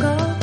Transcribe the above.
够。